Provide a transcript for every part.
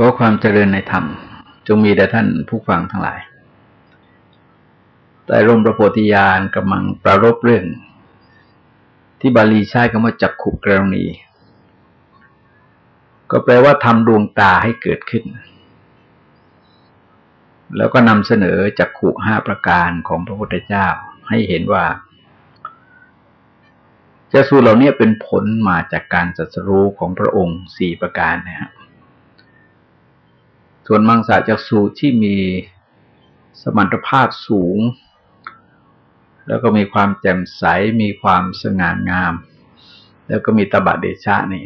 ขอความเจริญในธรรม จงมีแด่ท่านผู้ฟังทั้งหลาย แต่ร่มประโพธิญาณกำลังประรบเรื่อง ที่บาลีใช้คำว่าจักขุกรณี ก็แปลว่าทำดวงตาให้เกิดขึ้น แล้วก็นำเสนอจักขุห้าประการของพระพุทธเจ้าให้เห็นว่าจะสูเหล่านี้เป็นผลมาจากการจัดสรู้ของพระองค์สี่ประการนะฮะ ส่วนมังสาจักสูที่มีสมรรถภาพสูง แล้วก็มีความแจ่มใส มีความสง่างาม แล้วก็มีตบะเดชะนี่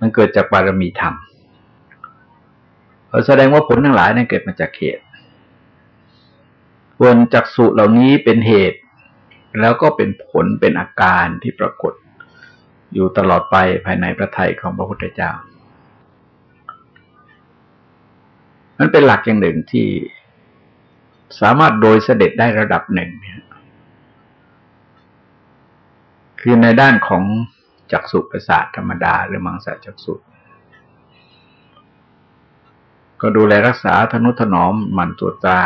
มันเกิดจากบารมีธรรมแสดงว่าผลทั้งหลายนั้นเกิดมาจากเหตุส่วนจักสุเหล่านี้เป็นเหตุ แล้วก็เป็นผลเป็นอาการที่ปรากฏ อยู่ตลอดไปภายในพระทัยของพระพุทธเจ้า มันเป็นหลักอย่างหนึ่งที่สามารถโดยเสด็จได้ระดับหนึ่งเนี่ยคือในด้านของจักสุประสาทธรรมดา หรือมังสาจักสุก็ดูแลรักษาทนุถนอมมันตัวตา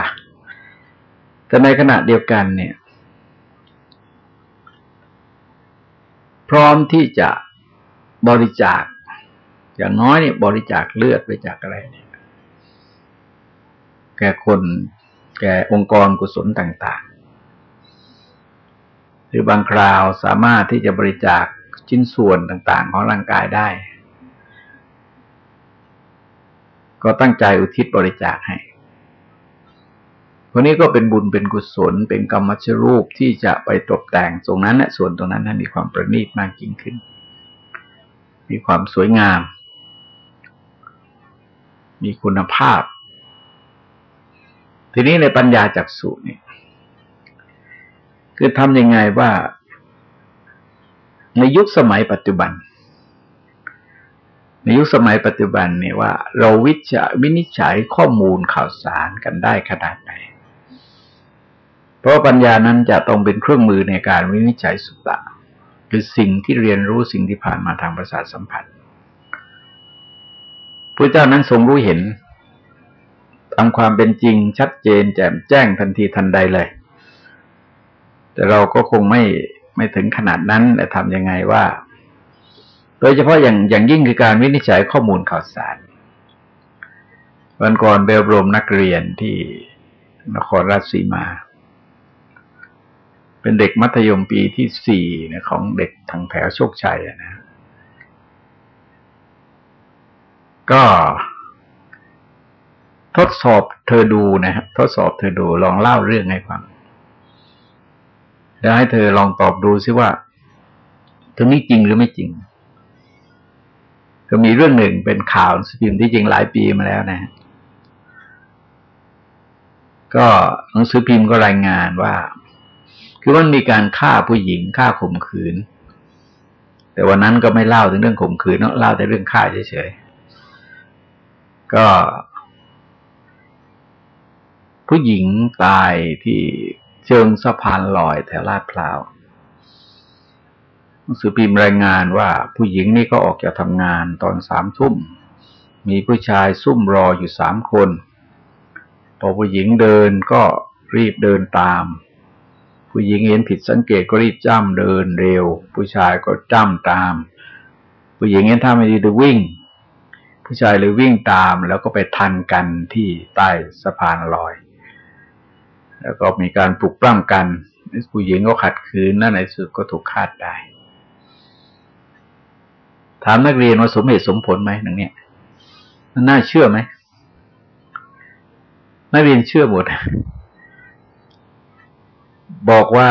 แต่ในขณะเดียวกันเนี่ย พร้อมที่จะบริจาค อย่างน้อยเนี่ยบริจาคเลือดไปจากอะไรเนี่ย ก่คนแก่องค์กรกุศลต่างๆ หรือบางคราวสามารถที่จะบริจาคชิ้นส่วนต่างๆ ของร่างกายได้ ก็ตั้งใจอุทิศบริจาคให้คนนี้ก็เป็นบุญเป็นกุศล เป็นกรรมชรูปที่จะไปตกแต่งตรงนั้นและส่วนตรงนั้นมีความประณีตมากยิ่งขึ้น มีความสวยงาม มีคุณภาพ ทีนี้ในปัญญาจักสุเนี่ยคือทำยังไงว่า ในยุคสมัยปัจจุบัน ในยุคสมัยปัจจุบันเนี่ยว่า เราวิจาวินิจฉัยข้อมูลข่าวสารกันได้ขนาดไหน เพราะปัญญานั้นจะต้องเป็นเครื่องมือในการวินิจฉัยสุตตะคือสิ่งที่เรียนรู้สิ่งที่ผ่านมาทางประสาทสัมผัสพระเจ้านั้นทรงรู้เห็น ตามความเป็นจริงชัดเจน แจ่มแจ้งทันทีทันใดเลย แต่เราก็คงไม่ไม่ถึงขนาดนั้นแต่ทำยังไงว่า โดยเฉพาะอย่างอย่างยิ่งคือการวินิจฉัยข้อมูลข่าวสาร วันก่อนเบลบรมนักเรียนที่นครราชสีมา เป็นเด็กมัธยมปีที่สี่ของเด็กทางแถวโชคชัยนะ ก็ ทดสอบเธอดูนะครับทดสอบเธอดูลองเล่าเรื่องให้ฟังแล้วให้เธอลองตอบดูซิว่าตรงนี้จริงหรือไม่จริง ก็มีเรื่องหนึ่งเป็นข่าวสพิมพ์ที่จริงหลายปีมาแล้วนะ ก็หนังสือพิมพ์ก็รายงานว่า คือมันมีการฆ่าผู้หญิงฆ่าข่มขืน แต่วันนั้นก็ไม่เล่าถึงเรื่องข่มขืนเล่าแต่เรื่องฆ่าเฉยๆก็ ผู้หญิงตายที่เชิงสะพานลอยแถวลาดพร้าวหนังสือพิมพ์รายงานว่าผู้หญิงนี่ก็ออกจากทำงานตอนสามทุ่ม มีผู้ชายซุ่มรออยู่สามคน พอผู้หญิงเดินก็รีบเดินตาม ผู้หญิงเห็นผิดสังเกตก็รีบจ้ำเดินเร็ว ผู้ชายก็จ้ำตาม ผู้หญิงเห็นท่าไม่ดีจะวิ่ง ผู้ชายเลยวิ่งตามแล้วก็ไปทันกันที่ใต้สะพานลอย แล้วก็มีการปลุกปล้ำกันผู้หญิงก็ขัดขืนนั่นในสุดก็ถูกฆ่าได้ถามนักเรียนว่าสมเหตุสมผลไหมหนังเนี้ยมันน่าเชื่อไหมนักเรียนเชื่อหมด บอกว่า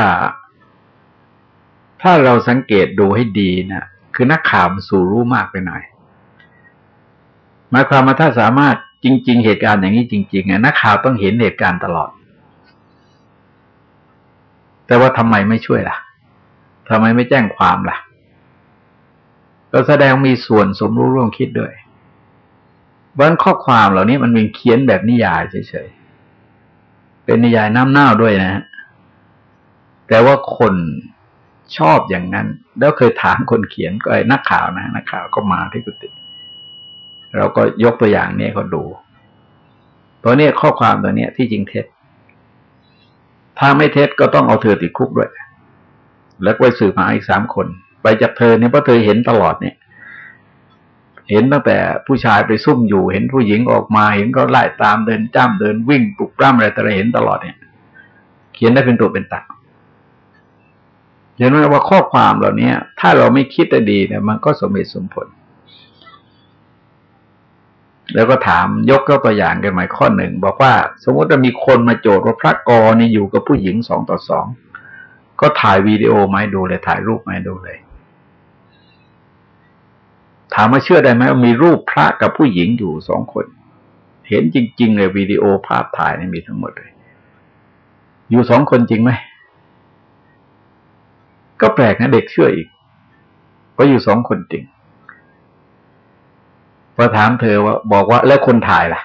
ถ้าเราสังเกตดูให้ดีนะคือนักข่าวมันสู่รู้มากไปหน่อยหมายความว่าถ้าสามารถจริง ๆ เหตุการณ์อย่างนี้จริงๆนักข่าวต้องเห็นเหตุการณ์ตลอด แต่ว่าทำไมไม่ช่วยล่ะทำไมไม่แจ้งความล่ะ ก็แสดงมีส่วนสมรู้ร่วมคิดด้วยบางข้อความเหล่านี้มันเป็นเขียนแบบนิยายเฉยๆ เป็นนิยายน้ำเน่าด้วยนะฮะแต่ว่าคนชอบอย่างนั้น แล้วเคยถามคนเขียนก็ไอ้นักข่าวนะนักข่าวก็มาที่กุฏิเราก็ยกตัวอย่างนี้เขาดูตัวนี้ข้อความตัวนี้ที่จริงเท็จ ถ้าไม่เท็จก็ต้องเอาเธอติดคุกด้วย แล้วไปสืบมาอีกสามคน ไปจับเธอเนี่ยเพราะเธอเห็นตลอดเนี่ย เห็นตั้งแต่ผู้ชายไปซุ่มอยู่ เห็นผู้หญิงออกมา เห็นเขาไล่ตามเดินจ้ำเดินวิ่งปลุกปล้ำอะไรแต่เราเห็นตลอดเนี่ย เขียนได้เป็นตัวเป็นตาเห็นไหมว่าข้อความเหล่านี้ถ้าเราไม่คิดดีเนี่ยมันก็สมเหตุสมผล แล้วก็ถามยกตัวอย่างกันหมายข้อหนึ่งบอกว่า สมมติว่ามีคนมาโจทย์ว่าพระกรนี่อยู่กับผู้หญิงสองต่อสองก็ถ่ายวีดีโอมาให้ดูเลยถ่ายรูปมาให้ดูเลย ถามว่าเชื่อได้ไหมว่ามีรูปพระกับผู้หญิงอยู่สองคน เห็นจริง ๆ เลยวิดีโอภาพถ่ายนี่มีทั้งหมดเลย อยู่สองคนจริงไหมก็แปลกนะเด็กเชื่ออีกว่าอยู่สองคนจริง พอถามเธอว่าบอกว่าแล้วคนถ่ายล่ะ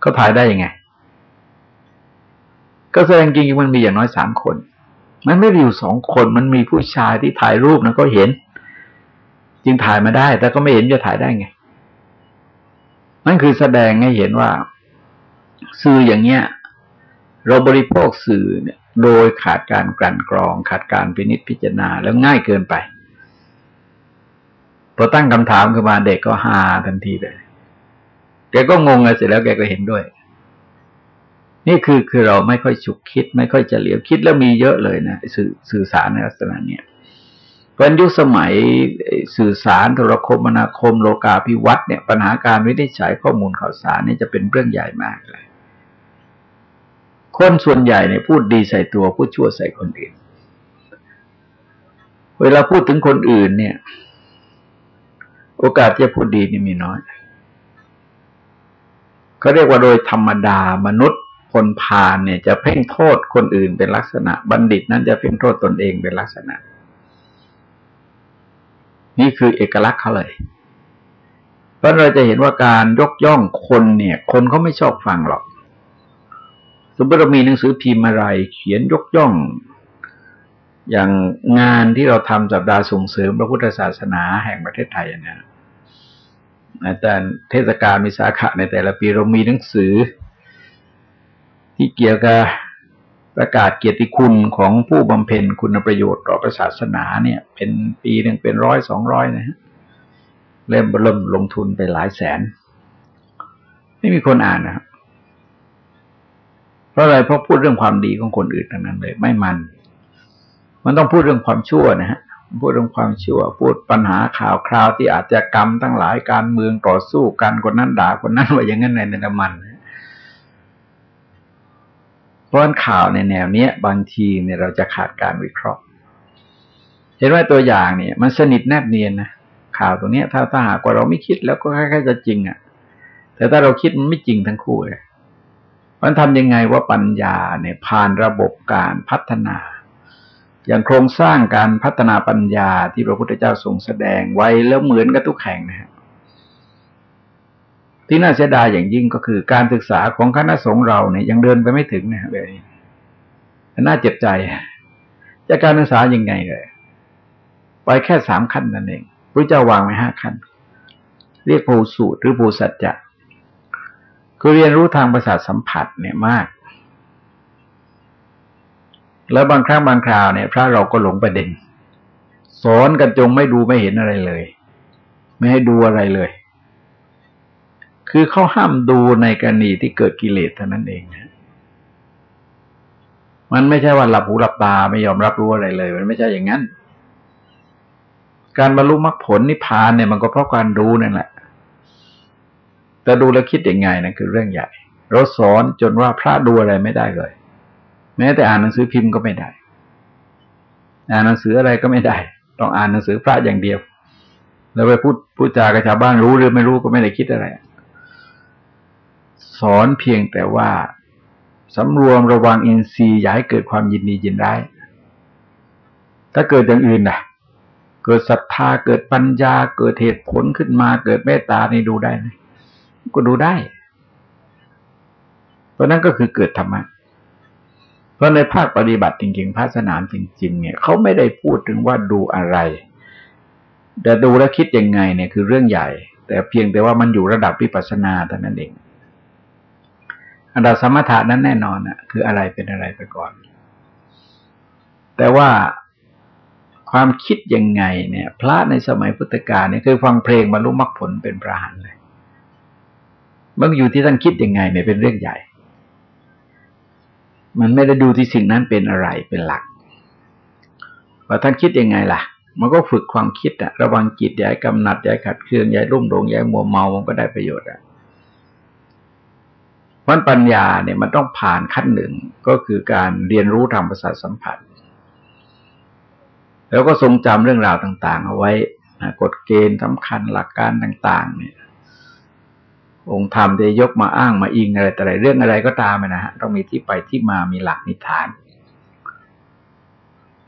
เขาถ่ายได้ยังไง ก็แสดงจริงมันมีอย่างน้อยสามคน มันไม่ได้อยู่สองคนมันมีผู้ชายที่ถ่ายรูปนะก็เห็น จึงถ่ายมาได้ แต่ก็ไม่เห็นจะถ่ายได้ไงนั่นคือแสดงให้เห็นว่า สื่ออย่างเนี้ยเราบริโภคสื่อเนี่ย โดยขาดการกลั่นกรอง ขาดการพินิจพิจารณาแล้วง่ายเกินไป พอตั้งคำถามขึ้นมาเด็กก็ฮาทันทีเลยแกก็งงเลยเสร็จแล้วแกก็เห็นด้วย นี่คือคือเราไม่ค่อยฉุกคิด ไม่ค่อยจะเหลียวคิดแล้วมีเยอะเลยนะสื่อสื่อสารในลักษณะเนี้ยวันยุคสมัยสื่อสารโทรคมนาคมโลกาภิวัตน์เนี่ย ปัญหาการวินิจฉัยข้อมูลข่าวสารนี่จะเป็นเรื่องใหญ่มากเลยคนส่วนใหญ่เนี่ยพูดดีใส่ตัวพูดชั่วใส่คนอื่น เวลาพูดถึงคนอื่นเนี่ย โอกาสจะพูดดีนี่มีน้อยเขาเรียกว่าโดยธรรมดามนุษย์คนพาลเนี่ย จะเพ่งโทษคนอื่นเป็นลักษณะ บัณฑิตนั้นจะเพ่งโทษตนเองเป็นลักษณะ นี่คือเอกลักษณ์เขาเลย เพราะเราจะเห็นว่าการยกย่องคนเนี่ย คนเขาไม่ชอบฟังหรอกสมมติเรามีหนังสือพิมพ์อะไร เขียนยกย่อง อย่างงานที่เราทำสัปดาห์ส่งเสริมพระพุทธศาสนาแห่งประเทศไทยเนี่ย อาจารย์เทศกาลมีสาขาในแต่ละปีเรามีหนังสือ ที่เกี่ยวกับประกาศเกียรติคุณของผู้บำเพ็ญคุณประโยชน์ต่อศาสนาเนี่ย เป็นปีหนึ่งเป็นร้อยสองร้อยนะฮะเล่มเริ่มลงทุนไปหลายแสน ไม่มีคนอ่านนะครับเพราะอะไรเพราะพูดเรื่องความดีของคนอื่นทั้งนั้นเลย ไม่มัน มันต้องพูดเรื่องความชั่วนะฮะ พูดเรื่องความชั่ว พูดปัญหาข่าวคราวที่อาจจะกรรมทั้งหลายการเมืองต่อสู้กันคนนั้นด่าคนนั้นว่าอย่างนั้นในน้ำมันเพราะข่าวในแนวเนี้ย บางทีเนี่ยเราจะขาดการวิเคราะห์ เห็นว่าตัวอย่างเนี่ย มันสนิทแนบเนียนนะข่าวตรงเนี้ย ถ้าถ้าหากว่าเราไม่คิดแล้วก็คล้ายๆจะจริงอะ่ะ แต่ถ้าเราคิดมันไม่จริงทั้งคู่เลยมันทำยังไงว่าปัญญาเนี่ยผ่านระบบการพัฒนา อย่างโครงสร้างการพัฒนาปัญญาที่พระพุทธเจ้าทรงแสดงไว้แล้วเหมือนกับทุกแห่งนะครับที่น่าเสียดายอย่างยิ่งก็คือการศึกษาของคณะสงฆ์เราเนี่ยยังเดินไปไม่ถึงนะเลยน่าเจ็บใจจะการศึกษายังไงเลยไปแค่สามขั้นนั่นเองพระเจ้าวางไว้ห้าขั้น เรียกภูสูตรหรือภูสัจจะคือเรียนรู้ทางประสาทสัมผัสเนี่ยมาก แล้วบางครั้งบางคราวเนี่ย พระเราก็หลงประเด็น สอนกันจงไม่ดูไม่เห็นอะไรเลย ไม่ให้ดูอะไรเลย คือเขาห้ามดูในกรณีที่เกิดกิเลสเท่านั้นเองนะมันไม่ใช่ว่าหลับหูหลับตาไม่ยอมรับรู้อะไรเลย มันไม่ใช่อย่างนั้น การบรรลุมรรคผลนิพพานเนี่ยมันก็เพราะการดูนั่นแหละ แต่ดูแล้วคิดยังไงนั่นคือเรื่องใหญ่ เราสอนจนว่าพระดูอะไรไม่ได้เลย แม้แต่อ่านหนังสือพิมพ์ก็ไม่ได้ อ่านหนังสืออะไรก็ไม่ได้ ต้องอ่านหนังสือพระอย่างเดียว แล้วไปพูดพูดจากับชาวบ้านรู้หรือไม่รู้ก็ไม่ได้คิดอะไร สอนเพียงแต่ว่าสำรวมระวังอินทรีย์อย่าให้เกิดความยินดียินร้าย ถ้าเกิดอย่างอื่นนะเกิดศรัทธาเกิดปัญญา เกิดเหตุผลขึ้นมา เกิดเมตตานี่ดูได้ไหมก็ดูได้ เพราะนั้นก็คือเกิดธรรมะเราะในภาคปฏิบัติจริงๆ ภาคสนามจริง ๆ เนี่ยเขาไม่ได้พูดถึงว่าดูอะไร แต่ดูแล้วคิดยังไงเนี่ยคือเรื่องใหญ่ แต่เพียงแต่ว่ามันอยู่ระดับวิปัสสนาเท่านั้นเองอันดับสมถะนั้นแน่นอนอะคืออะไรเป็นอะไรไปก่อน แต่ว่าความคิดยังไงเนี่ย พระในสมัยพุทธกาลเนี่ยคือฟังเพลงบรรลุมรรคผลเป็นพระหันเลยมันอยู่ที่ท่านคิดยังไงเนี่ยเป็นเรื่องใหญ่ มันไม่ได้ดูที่สิ่งนั้นเป็นอะไรเป็นหลัก ว่าท่านคิดยังไงล่ะ มันก็ฝึกความคิดอะระวังจิตย่าให้กำหนัดย่าให้ขัดเคืองย่ายรุ่มหลงย่ายมัวเมามันก็ได้ประโยชน์อะวันปัญญาเนี่ยมันต้องผ่านขั้นหนึ่งก็คือการเรียนรู้ทางประสาทสัมผัส แล้วก็ทรงจำเรื่องราวต่าง ๆ เอาไว้กฎเกณฑ์สำคัญหลักการต่าง ๆ เนี่ย องค์ธรรมจะยกมาอ้างมาอิงอะไรแต่ไรเรื่องอะไรก็ตามนะฮะต้องมีที่ไปที่มามีหลักมีฐาน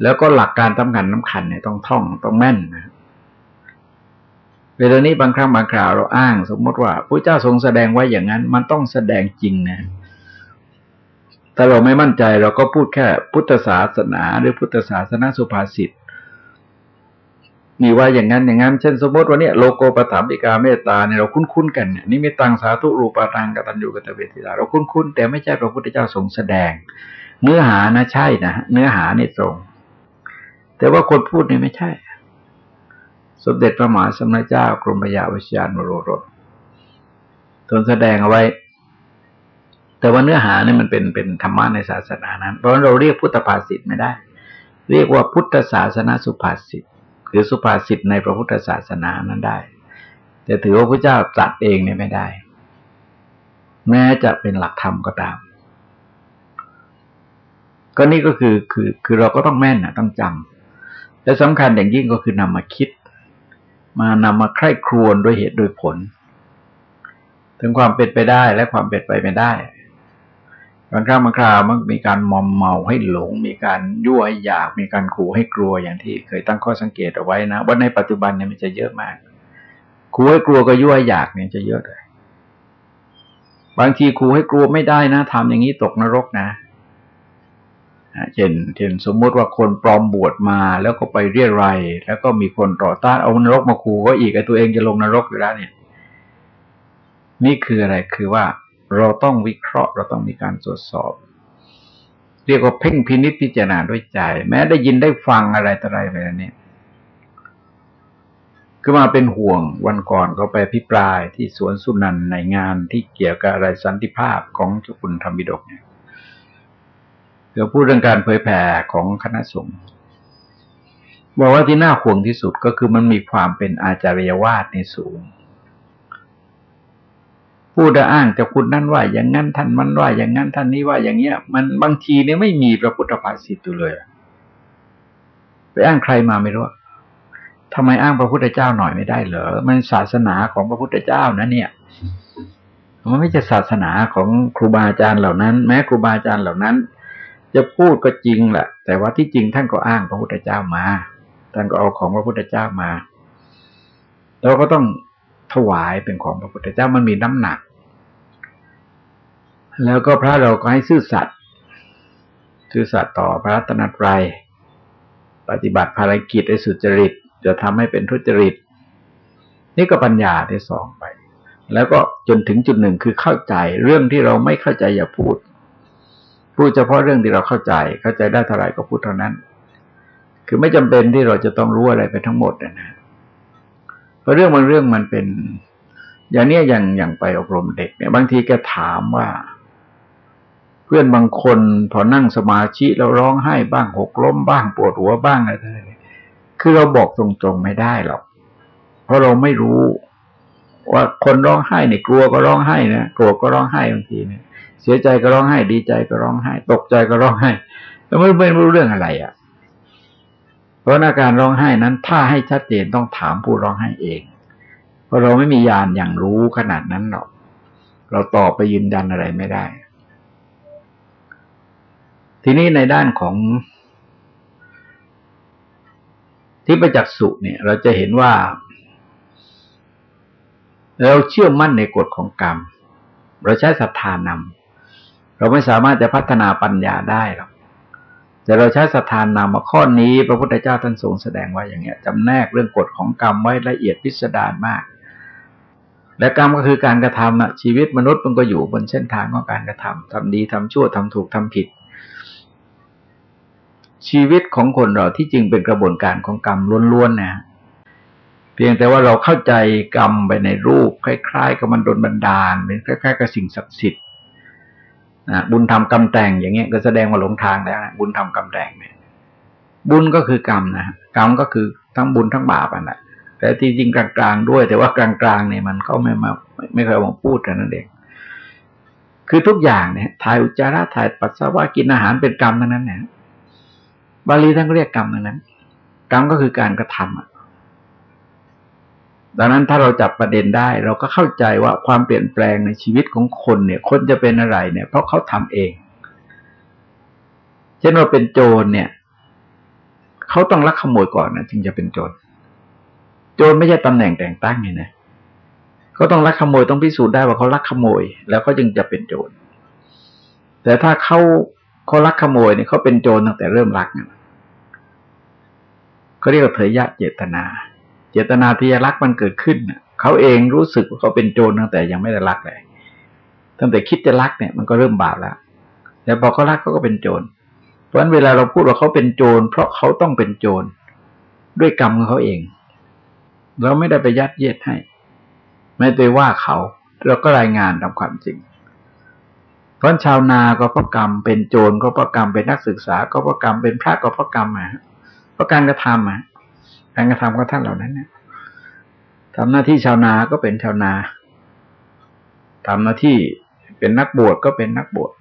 แล้วก็หลักการสำคัญน้ำคัญเนี่ยต้องท่องต้องแม่นนะเวลานี้บางครั้งบางคราวเราอ้าง สมมติว่าพระเจ้าทรงแสดงไว้อย่างนั้น มันต้องแสดงจริงนะแต่เราไม่มั่นใจเราก็พูดแค่พุทธศาสนา หรือพุทธศาสนาสุภาษิต มีว่าอย่างนั้นอย่างนั้น เช่นสมมติว่าเนี่ยโลโกปถามิกาเมตตาเนี่ยเราคุ้นๆกันเนี่ยนี่มีตังสาธุรูปาตังกตัญญูกตเวทิตาเราคุ้นๆแต่ไม่ใช่พระพุทธเจ้าทรงแสดง เนื้อหานะใช่นะเนื้อหานี่ตรง แต่ว่าคนพูดเนี่ยไม่ใช่ สมเด็จพระมหาสมณเจ้ากรมพยาวิชญาณโรรสทรงแสดงเอาไว้ แต่ว่าเนื้อหาเนี่ยมันเป็นเป็นธรรมะในศาสนานั้น เพราะเราเรียกพุทธภาษิตไม่ได้ เรียกว่าพุทธศาสนาสุภาษิต คือสุภาษิตในพระพุทธศาสนานั้นได้ แต่ถือว่าพระเจ้าตรัสเองเนี่ยไม่ได้ แม้จะเป็นหลักธรรมก็ตาม ก็นี่ก็คือคือคือเราก็ต้องแม่นนะต้องจำและสำคัญอย่างยิ่งก็คือนำมาคิด มานำมาใคร่ครวญโดยเหตุโดยผล ถึงความเป็นไปได้และความเป็นไปไม่ได้ บางครั้งบางคราวมันมีการมอมเมาให้หลง มีการยั่วให้อยากมีการขู่ให้กลัวอย่างที่เคยตั้งข้อสังเกตเอาไว้นะว่าในปัจจุบันเนี่ยมันจะเยอะมากขู่ให้กลัวก็ยั่วให้อยากเนี่ยจะเยอะเลยบางทีขู่ให้กลัวไม่ได้นะทำอย่างนี้ตกนรกนะเช่นเช่นสมมุติว่าคนปลอมบวชมาแล้วก็ไปเรียรายแล้วก็มีคนต่อต้านเอานรกมาขู่ก็อีกไอ้ตัวเองจะลงนรกอยู่แล้วเนี่ย นี่คืออะไรคือว่า เราต้องวิเคราะห์เราต้องมีการตรวจสอบ เรียกว่าเพ่งพินิจพิจารณาด้วยใจ แม้ได้ยินได้ฟังอะไรต่ออะไรไปแล้วเนี้คือมาเป็นห่วงวันก่อนเขาไปพิปรายที่สวนสุนันในงานที่เกี่ยวกับอะไรสันติภาพของเจ้าคุณธรรมิดกเนี่ยเขาพูดเรื่องการเผยแผ่ของคณะสงฆ์บอกว่าที่น่าห่วงที่สุดก็คือมันมีความเป็นอาจารยวาดในสูง พูดอ้างจะคุณนั่นว่า อย่างนั้นท่านมันว่า อย่างนั้นท่านนี้ว่าอย่างเงี้ย มันบางทีเนี่ยไม่มีพระพุทธภาษิตอยู่เลยไปอ้างใครมาไม่รู้ทำไมอ้างพระพุทธเจ้าหน่อยไม่ได้เหรอ มันศาสนาของพระพุทธเจ้านะเนี่ย มันไม่ใช่ศาสนาของครูบาอาจารย์เหล่านั้น แม้ครูบาอาจารย์เหล่านั้น จะพูดก็จริงแหละ แต่ว่าที่จริงท่านก็อ้างพระพุทธเจ้ามา ท่านก็เอาของพระพุทธเจ้ามา เราก็ต้อง ถวายเป็นของพระพุทธเจ้ามันมีน้ำหนัก แล้วก็พระเราก็ให้ซื่อสัตย์ซื่อสัตย์ต่อพระรัตนตรัยปฏิบัติภารกิจให้สุจริต จะทำให้เป็นทุจริต นี่ก็ปัญญาที่สองไป แล้วก็จนถึงจุดหนึ่งคือเข้าใจเรื่องที่เราไม่เข้าใจอย่าพูด พูดเฉพาะเรื่องที่เราเข้าใจ เข้าใจได้เท่าไหร่ก็พูดเท่านั้น คือไม่จำเป็นที่เราจะต้องรู้อะไรไปทั้งหมดนะ เพราะเรื่องบางเรื่องมันเป็น อย่างเนี้ยอย่างอย่างไปอบรมเด็กเนี่ย บางทีแกถามว่า เพื่อนบางคนพอนั่งสมาธิแล้วร้องไห้บ้างหกล้มบ้างปวดหัวบ้างอะไรคือเราบอกตรงๆไม่ได้หรอก เพราะเราไม่รู้ ว่าคนร้องไห้เนี่ยกลัวก็ร้องไห้นะกลัวก็ร้องไห้บางทีเนี่ย เสียใจก็ร้องไห้ดีใจก็ร้องไห้ ตกใจก็ร้องไห้แล้วไม่ไม่รู้เรื่องอะไรอะ่ะ เพราะอาการร้องไห้นั้น ถ้าให้ชัดเจนต้องถามผู้ร้องไห้เอง เพราะเราไม่มียานอย่างรู้ขนาดนั้นหรอกเราตอบไปยืนยันอะไรไม่ได้ ทีนี้ในด้านของที่ประจักษ์สุเนี่ย เราจะเห็นว่า เราเชื่อมั่นในกฎของกรรม เราใช้ศรัทธานำเราไม่สามารถจะพัฒนาปัญญาได้หรอก แต่เราใช้ศรัทธามข้อนี้ พระพุทธเจ้าท่านทรงแสดงไว้อย่างเงี้ยจำแนกเรื่องกฎของกรรมไว้ละเอียดพิสดารมาก และกรรมก็คือการกระทำอะชีวิตมนุษย์มันก็อยู่บนเส้นทางของการกระทำทำดีทำชั่วทำถูกทำผิด ชีวิตของคนเราที่จริงเป็นกระบวนการของกรรมล้วนๆนะเพียงแต่ว่าเราเข้าใจกรรมไปในรูป คล้าย ๆ กับมันโดนบันดาลเป็นคล้าย ๆ กับสิ่งศักดิ์สิทธิ์ นะบุญทำกรรมแต่งอย่างเงี้ยก็แสดงว่าหลงทางแล้วนะบุญทำกรรมแต่งเนี่ย บุญก็คือกรรมนะกรรมก็คือทั้งบุญทั้งบาปอะนะแต่ที่จริงกลางๆด้วย แต่ว่ากลางๆเนี่ยมันก็ไม่มาไม่เคยมาพูดกันนั่นเองคือทุกอย่างเนี่ยถ่ายอุจจาระถ่ายปัสสาวะกินอาหารเป็นกรรมทั้งนั้นเนี่ยบาลีท่านเรียกกรรมทั้งนั้น กรรมก็คือการกระทำอะ ดังนั้นถ้าเราจับประเด็นได้ เราก็เข้าใจว่าความเปลี่ยนแปลงในชีวิตของคนเนี่ย คนจะเป็นอะไรเนี่ย เพราะเขาทำเอง เช่นว่าเป็นโจรเนี่ยเขาต้องลักขโมยก่อนนะจึงจะเป็นโจรโจรไม่ใช่ตำแหน่งแต่งตั้งไงนะเขาต้องลักขโมยต้องพิสูจน์ได้ว่าเขาลักขโมย แล้วเขาจึงจะเป็นโจรแต่ถ้าเขาเขาลักขโมยเนี่ยเขาเป็นโจรตั้งแต่เริ่มลักเนี่ยเขาเรียกว่าเถยยะเจตนา เจตนาที่จะลักมันเกิดขึ้นเขาเองรู้สึกว่าเขาเป็นโจรตั้งแต่ยังไม่ได้ลักเลยตั้งแต่คิดจะลักเนี่ยมันก็เริ่มบาปแล้วแต่พอเขาลักเขาก็เป็นโจร เพราะฉะนั้นเวลาเราพูดว่าเขาเป็นโจร เพราะเขาต้องเป็นโจร ด้วยกรรมของเขาเอง เราไม่ได้ไปยัดเยียดให้ ไม่ไปว่าเขาเราก็รายงานตามความจริง เพราะชาวนาก็เพราะกรรมเป็นโจรก็เพราะกรรมเป็นนักศึกษา ก็เพราะกรรมเป็นพระก็เพราะกรรมอะเพราะการกระทำอะ การกระทำของท่านเหล่านั้นเนี่ยทำหน้าที่ชาวนาก็เป็นชาวนาทำหน้าที่เป็นนักบวชก็เป็นนักบวช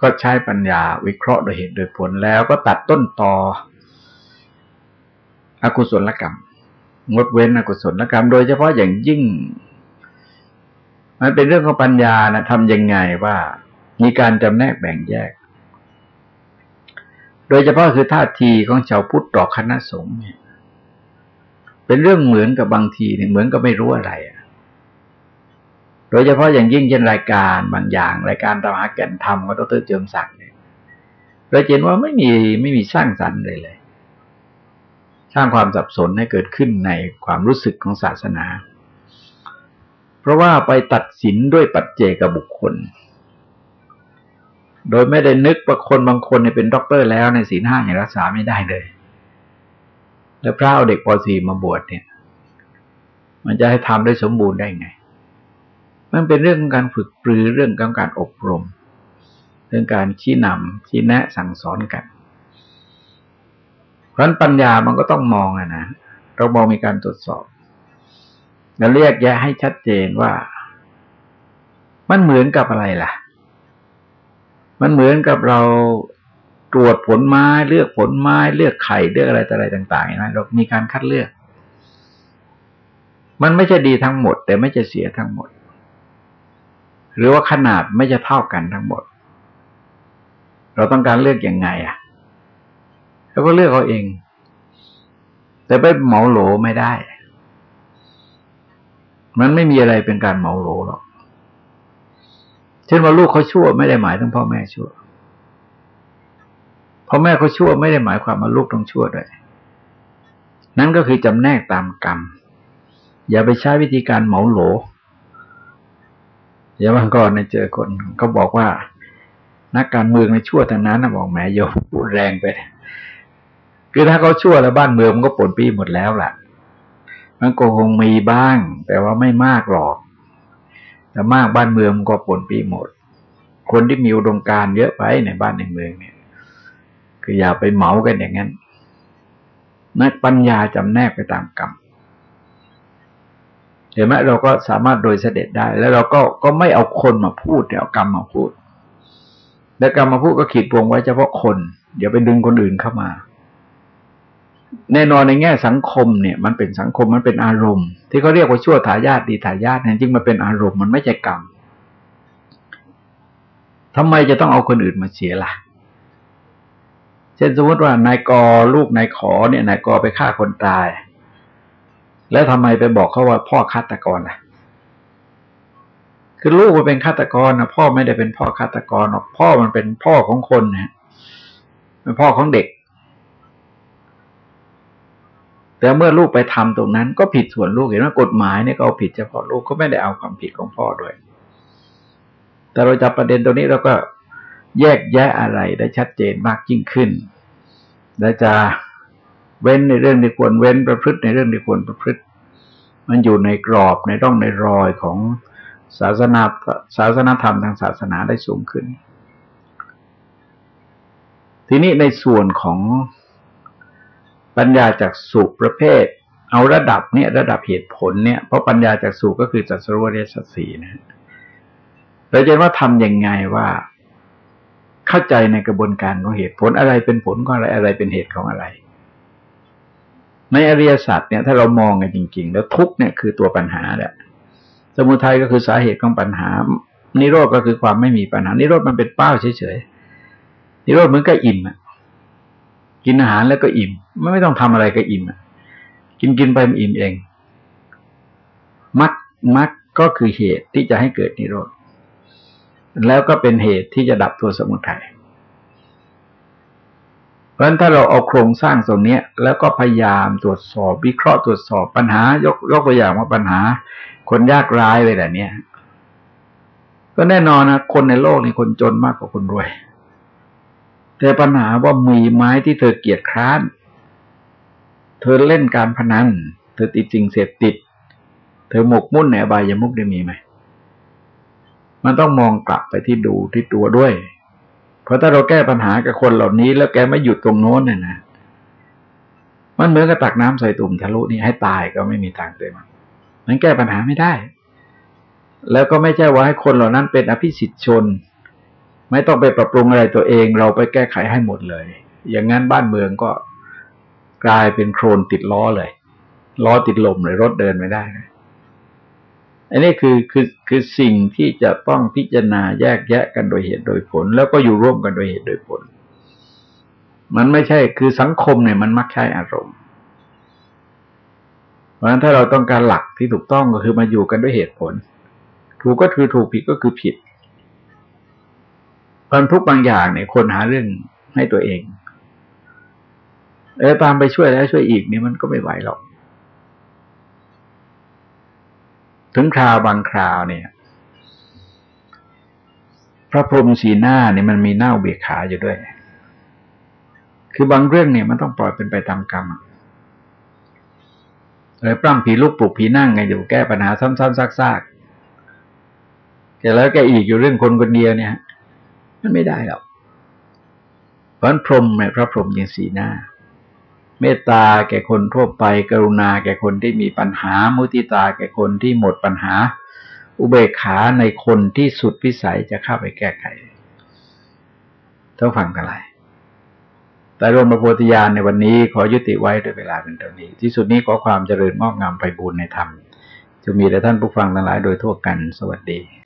ก็ใช้ปัญญาวิเคราะห์โดยเหตุโดยผลแล้วก็ตัดต้นตออกุศลกรรม งดเว้นอกุศลกรรม โดยเฉพาะอย่างยิ่ง มันเป็นเรื่องของปัญญานะทำยังไงว่า มีการจำแนกแบ่งแยก โดยเฉพาะคือท่าทีของชาวพุทธต่อคณะสงฆ์เนี่ยเป็นเรื่องเหมือนกับบางทีเนี่ยเหมือนกับไม่รู้อะไรโดยเฉพาะอย่างยิ่งเช่นรายการบางอย่าง รายการตามหาแก่นธรรมของเจิมศักดิ์เนี่ยเราเห็นว่าไม่มีไม่มีสร้างสรรค์เลยเลย สร้างความสับสนให้เกิดขึ้นในความรู้สึกของศาสนา เพราะว่าไปตัดสินด้วยปัจเจกบุคคล โดยไม่ได้นึกว่าคนบางคนเนี่ยเป็นด็อกเตอร์แล้วในศีลห้าอย่างรักษาไม่ได้เลย แล้วพระเอาเด็กป .4 มาบวชเนี่ย มันจะให้ทำได้สมบูรณ์ได้ไง มันเป็นเรื่องของการฝึกปรือเรื่องของการอบรม เรื่องการชี้นำชี้แนะสั่งสอนกันเพราะนั้นปัญญามันก็ต้องมองอะนะเรามองมีการตรวจสอบ แล้วเรียกแยะให้ชัดเจนว่า มันเหมือนกับอะไรล่ะ มันเหมือนกับเราตรวจผลไม้เลือกผลไม้เลือกไข่เลือกอะไรต่อะไรต่างๆนะเรามีการคัดเลือก มันไม่ใช่ดีทั้งหมด แต่ไม่จะเสียทั้งหมด หรือว่าขนาดไม่จะเท่ากันทั้งหมด เราต้องการเลือกอยังไง อะแล้วก็เลือกเอาเอง แต่ไปเหมาโหลไม่ได้ มันไม่มีอะไรเป็นการเหมาโหลหรอก เช่นว่าลูกเขาชั่วไม่ได้หมายถึงพ่อแม่ชั่ว พ่อแม่เขาชั่วไม่ได้หมายความว่าลูกต้องชั่วด้วย นั่นก็คือจำแนกตามกรรม อย่าไปใช้วิธีการเหมาโหลอย่าบางก่อนในเจอคนเขาบอกว่า นักการเมืองในชั่วทางนั้นนะบอกแหมโยมพูดแรงไป คือถ้าเขาชั่วแล้วบ้านเมืองมันก็ปนปี้หมดแล้วแหละมันก็คงมีบ้าง แต่ว่าไม่มากหรอก แต่มากบ้านเมืองมันก็ปนปีหมด คนที่มีอุดมการเยอะไปในบ้านในเมืองเนี่ย คืออย่าไปเหมากันอย่างนั้น นักปัญญาจำแนกไปตามกรรมเห็นไหมเราก็สามารถโดยเสด็จได้ แล้วเราก็ก็ไม่เอาคนมาพูดแต่เอากรรมมาพูด แล้วกรรมมาพูดก็ขีดพวงไว้เฉพาะคนอย่าไปดึงคนอื่นเข้ามา แน่นอนในแง่สังคมเนี่ย มันเป็นสังคมมันเป็นอารมณ์ ที่เขาเรียกว่าชั่วทายาทดีทายาทเนี่ยจริงมันเป็นอารมณ์มันไม่ใช่กรรมทำไมจะต้องเอาคนอื่นมาเสียล่ะ เช่นสมมติว่านายกลูกนายขอเนี่ยนายกไปฆ่าคนตาย แล้วทำไมไปบอกเขาว่าพ่อฆาตกรล่ะ คือลูกมันเป็นฆาตกรนะพ่อไม่ได้เป็นพ่อฆาตกรหรอกพ่อมันเป็นพ่อของคนนะเป็นพ่อของเด็ก แต่เมื่อลูกไปทำตรงนั้น ก็ผิดส่วนลูกเห็นว่ากฎหมายเนี่ยก็เอาผิดเฉพาะลูกก็ไม่ได้เอาความผิดของพ่อด้วย แต่เราจับประเด็นตรงนี้เราก็แยกแยะอะไรได้ชัดเจนมากยิ่งขึ้น และจะเว้นในเรื่องที่ควรเว้นประพฤติในเรื่องที่ควรประพฤติ มันอยู่ในกรอบในร่องในรอยของศาสนาศาสนาธรรมทางศาสนาได้สูงขึ้น ทีนี้ในส่วนของ ปัญญาจากสุประเภท เอาระดับเนี่ยระดับเหตุผลเนี่ยเพราะปัญญาจากสุก็คือจัสรุวเรศสีนะเราจะว่าทำยังไงว่าเข้าใจในกระบวนการของเหตุผลอะไรเป็นผลของอะไรอะไรเป็นเหตุของอะไร ในอริยสัจเนี่ย ถ้าเรามองกันจริง ๆ แล้วทุกเนี่ยคือตัวปัญหาแหละสมุทัยก็คือสาเหตุของปัญหา นิโรธก็คือความไม่มีปัญหา นิโรธมันเป็นเป้าเฉยๆนิโรธเหมือนกับอิ่มอะ กินอาหารแล้วก็อิ่มไม่ไม่ต้องทำอะไรก็อิ่มกินกินไปมันอิ่มเองมักมักก็คือเหตุที่จะให้เกิดนิโรธแล้วก็เป็นเหตุที่จะดับตัวสมุทัยเพราะฉะนั้นถ้าเราเอาโครงสร้างตรงนี้แล้วก็พยายามตรวจสอบวิเคราะห์ตรวจสอบปัญหายกยกตัวอย่างว่าปัญหา คนยากร้ายเลยแต่เนี้ยก็แน่นอนนะคนในโลกนี่คนจนมากกว่าคนรวย แต่ปัญหาว่ามีไม้ที่เธอเกียดคร้าน เธอเล่นการพนัน เธอติดสิ่งเสพติด เธอหมกมุ่นในอบายมุกได้มีไหม มันต้องมองกลับไปที่ดูที่ตัวด้วย เพราะถ้าเราแก้ปัญหากับคนเหล่านี้ แล้วแกไม่หยุดตรงโน้นเนี่ยนะ มันเหมือนกับตักน้ำใส่ตุ่มทะลุนี่ให้ตายก็ไม่มีทางเต็มมันแก้ปัญหาไม่ได้ แล้วก็ไม่ใช่ว่าให้คนเหล่านั้นเป็นอภิสิทธิชน ไม่ต้องไปปรับปรุงอะไรตัวเอง เราไปแก้ไขให้หมดเลย อย่างนั้นบ้านเมืองก็กลายเป็นโครนติดล้อเลย ล้อติดลมเลยรถเดินไม่ได้นะอันนี้คือคือคือสิ่งที่จะต้องพิจารณาแยกแยะกันโดยเหตุโดยผล แล้วก็อยู่ร่วมกันโดยเหตุโดยผล มันไม่ใช่คือสังคมเนี่ยมันมักใช้อารมณ์เพราะฉะนั้นถ้าเราต้องการหลักที่ถูกต้องก็คือมาอยู่กันด้วยเหตุผล ถูกก็คือถูกผิดก็คือผิด ความทุกข์บางอย่างเนี่ยคนหาเรื่องให้ตัวเองเออตามไปช่วยแล้วช่วยอีกนี่มันก็ไม่ไหวหรอก ถึงคราวบางคราวเนี่ย พระพรหมสีหน้าเนี่ยมันมีหน้าเบียขาอยู่ด้วย คือบางเรื่องเนี่ยมันต้องปล่อยเป็นไปตามกรรมเลยปล้ำผีลุกปลุกผีนั่งไงอยู่แก้ปัญหาซ้ำๆซากๆแกแล้วแกอีกอยู่เรื่องคนคนเดียวเนี่ย มันไม่ได้หรอกเพราะพรหมเนี่ยพระพรหมยังสีหน้า เมตตาแก่คนทั่วไป กรุณาแก่คนที่มีปัญหา มุติตาแก่คนที่หมดปัญหา อุเบกขาในคนที่สุดพิสัยจะเข้าไปแก้ไขต้องฟังกันไรแต่รวมประโพธิญาณในวันนี้ขอยุติไว้ด้วยเวลาเป็นเท่านี้ ที่สุดนี้ขอความเจริญงอกงามไปบูรณนธรรมจะมีแต่ท่านผู้ฟังทั้งหลายโดยทั่วกัน สวัสดี